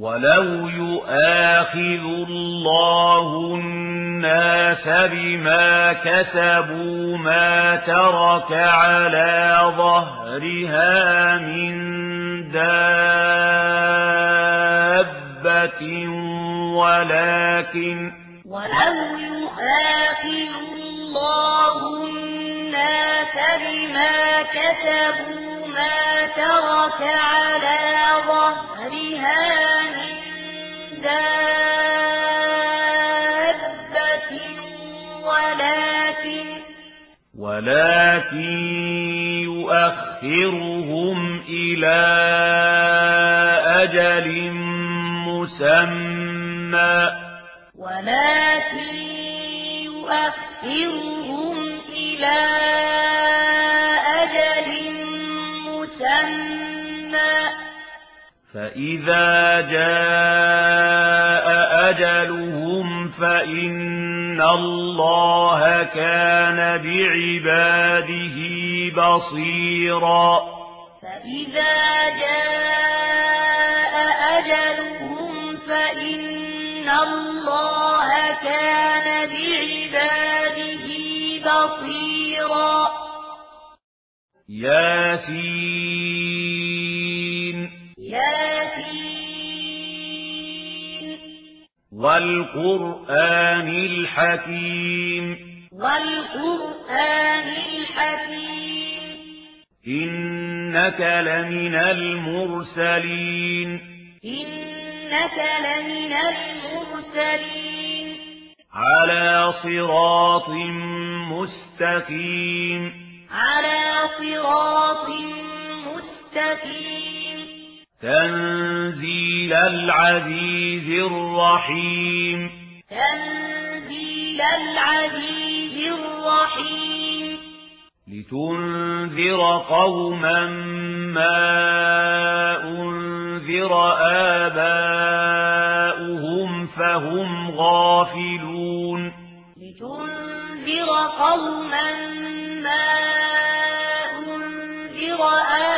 ولو يؤاخذ الله الناس بما كسبوا ما ترك على ظهرها من دابة ولكن ولو يؤاخذ الله الناس بما كسبوا ما ترك على ظهرها ولكن يؤخرهم إلى أجل مسمى. ولكن يؤخرهم إلى أجل مسمى. فإذا جاء أجلهم فإن الله كان بعباده بصيرا فإذا جاء أجلهم فإن الله كان بعباده بصيرا يَا سِيدِ والقرآن الحكيم. والقرآن الحكيم. إنك لمن المرسلين. إنك لمن المرسلين. على صراط مستقيم. على صراط مستقيم. تنزيل تنزيل العزيز الرحيم تنزيل العزيز الرحيم لتنذر قوما ما أنذر آباؤهم فهم غافلون لتنذر قوما ما أنذر آباؤهم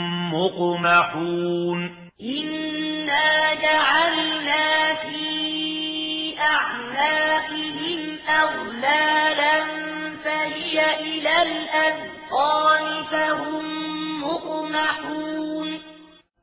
مقمحون إنا جعلنا في أعناقهم أغلالا فهي إلى الأذقان فهم مقمحون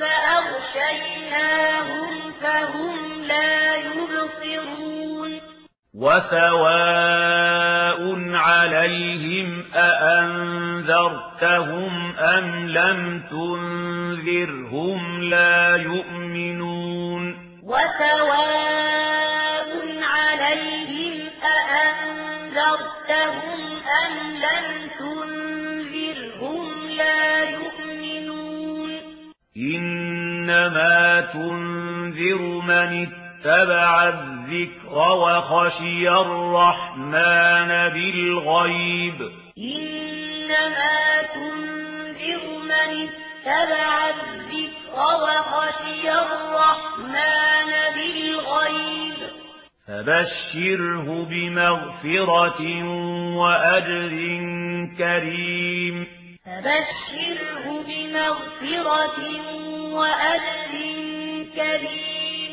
فأغشيناهم فهم لا يبصرون. وسواء عليهم أأنذرتهم أم لم تنذرهم لا يؤمنون. وسواء إنما تنذر من اتبع الذكر وخشي الرحمن بالغيب. إنما تنذر من اتبع الذكر وخشي الرحمن بالغيب. فبشره بمغفرة وأجر كريم. فبشره بمغفرة وأجر كريم.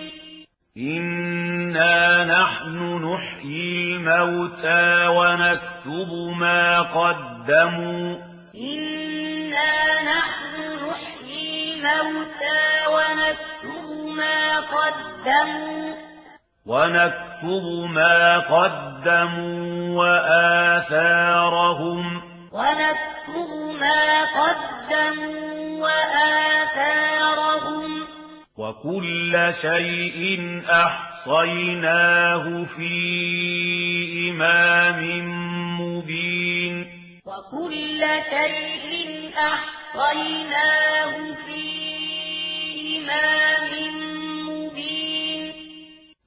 إنا نحن نحيي الموتى ونكتب ما قدموا. إنا نحن نحيي الموتى ونكتب ما قدموا. ونكتب ما قدموا وآثارهم ونكتب ما قدموا وآثارهم وكل شيء أحصيناه في إمام مبين. وكل شيء أحصيناه في إمام مبين